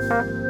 Thank